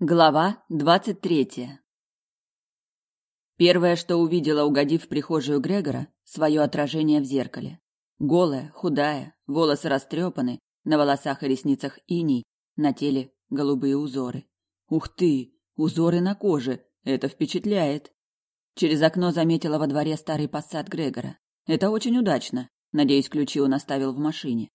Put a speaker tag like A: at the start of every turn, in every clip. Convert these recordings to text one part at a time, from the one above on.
A: Глава двадцать третья. Первое, что увидела, угодив в прихожую Грегора, свое отражение в зеркале. Голая, худая, волосы растрепаны, на волосах и ресницах иней, на теле голубые узоры. Ух ты, узоры на коже, это впечатляет. Через окно заметила во дворе старый посад Грегора. Это очень удачно. Надеюсь, ключи он оставил в машине.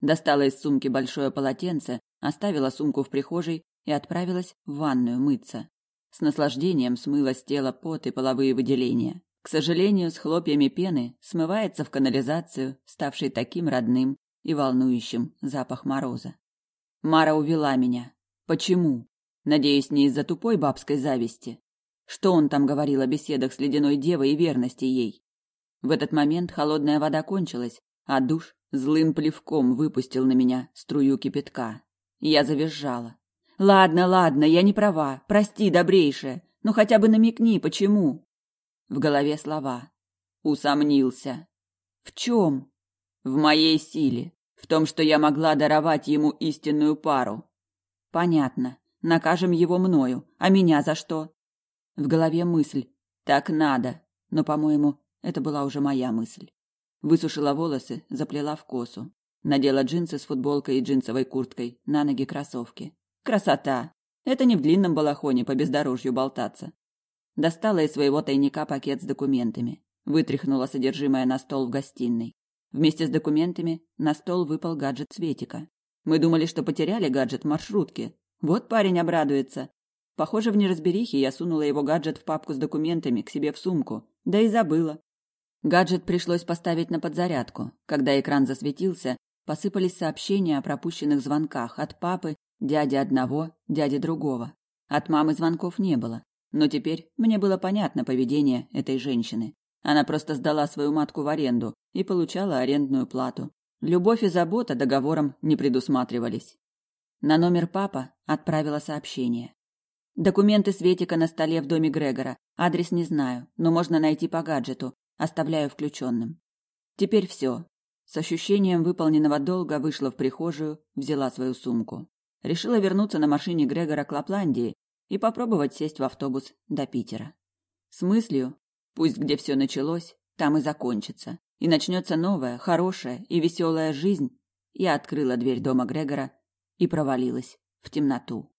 A: Достала из сумки большое полотенце, оставила сумку в прихожей и отправилась в ванную мыться. С наслаждением смыла с тела пот и половые выделения. К сожалению, с хлопьями пены смывается в канализацию, ставший таким родным и волнующим запах мороза. Мара увела меня. Почему? Надеюсь, не из-за тупой бабской зависти. Что он там говорил о беседах с ледяной девой и верности ей? В этот момент холодная вода кончилась, а душ злым плевком выпустил на меня струю кипятка. Я завизжала. Ладно, ладно, я не права. Прости, добрейшая. Ну хотя бы намекни, почему? В голове слова. Усомнился. В чем? В моей силе. В том, что я могла даровать ему истинную пару. Понятно. Накажем его мною. А меня за что? В голове мысль. Так надо. Но, по-моему, это была уже моя мысль. Высушила волосы, заплела в косу. Надела джинсы с футболкой и джинсовой курткой, на ноги кроссовки. Красота! Это не в длинном балахоне по бездорожью болтаться. Достала из своего тайника пакет с документами. Вытряхнула содержимое на стол в гостиной. Вместе с документами на стол выпал гаджет Светика. Мы думали, что потеряли гаджет в маршрутке. Вот парень обрадуется. Похоже, в неразберихе я сунула его гаджет в папку с документами к себе в сумку. Да и забыла. Гаджет пришлось поставить на подзарядку. Когда экран засветился, посыпались сообщения о пропущенных звонках от папы Дяди одного, дяди другого. От мамы звонков не было. Но теперь мне было понятно поведение этой женщины. Она просто сдала свою матку в аренду и получала арендную плату. Любовь и забота договором не предусматривались. На номер папа отправила сообщение. Документы Светика на столе в доме Грегора. Адрес не знаю, но можно найти по гаджету. Оставляю включенным. Теперь все. С ощущением выполненного долга вышла в прихожую, взяла свою сумку решила вернуться на машине Грегора к Лапландии и попробовать сесть в автобус до Питера. С мыслью, пусть где все началось, там и закончится, и начнется новая, хорошая и веселая жизнь, я открыла дверь дома Грегора и провалилась в темноту.